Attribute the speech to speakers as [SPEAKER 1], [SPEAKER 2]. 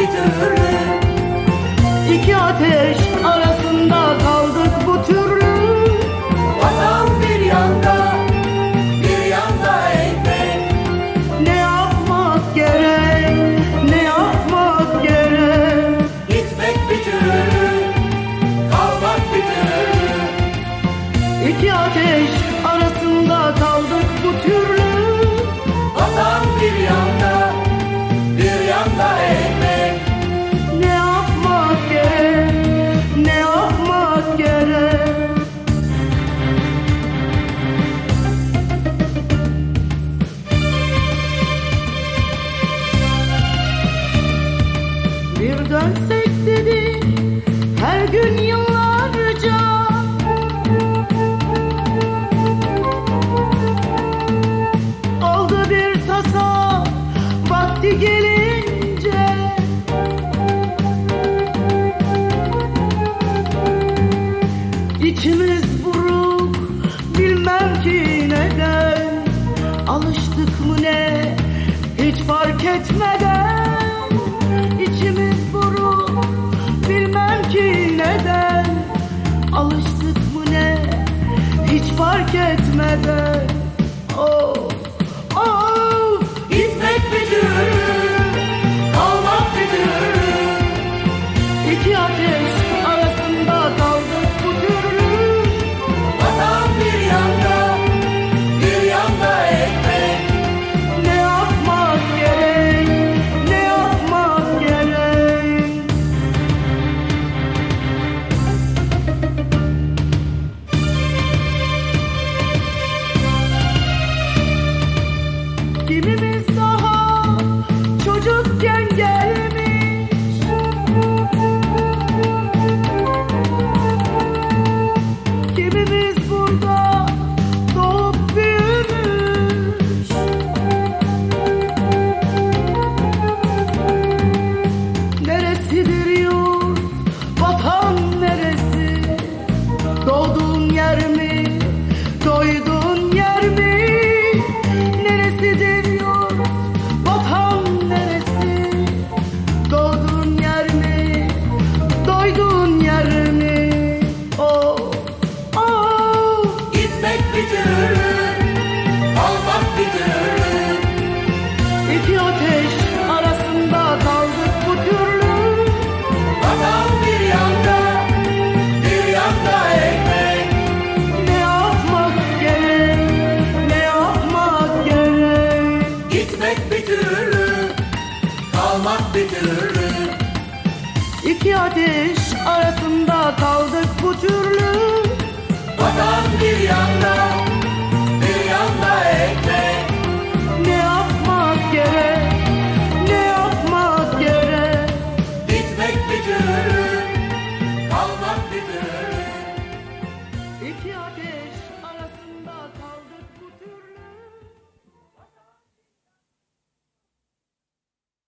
[SPEAKER 1] bir türlü.
[SPEAKER 2] İki ateş arasında kaldık bu türlü.
[SPEAKER 1] Vatan bir yanda bir yanda ekmek
[SPEAKER 2] Ne yapmak gerek ne yapmak gerek?
[SPEAKER 1] Gitmek bir türlü kalmak bir türlü.
[SPEAKER 2] İki ateş arasında kaldık bu türlü.
[SPEAKER 1] Vatan
[SPEAKER 2] dönsek dedi her gün yıllarca. Oldu bir tasa vakti gelince. İçimiz buruk bilmem ki neden. Alıştık mı ne hiç fark etmeden. İçimiz fark etmeden İki ateş arasında kaldık bu türlü.
[SPEAKER 1] Vatan bir yanda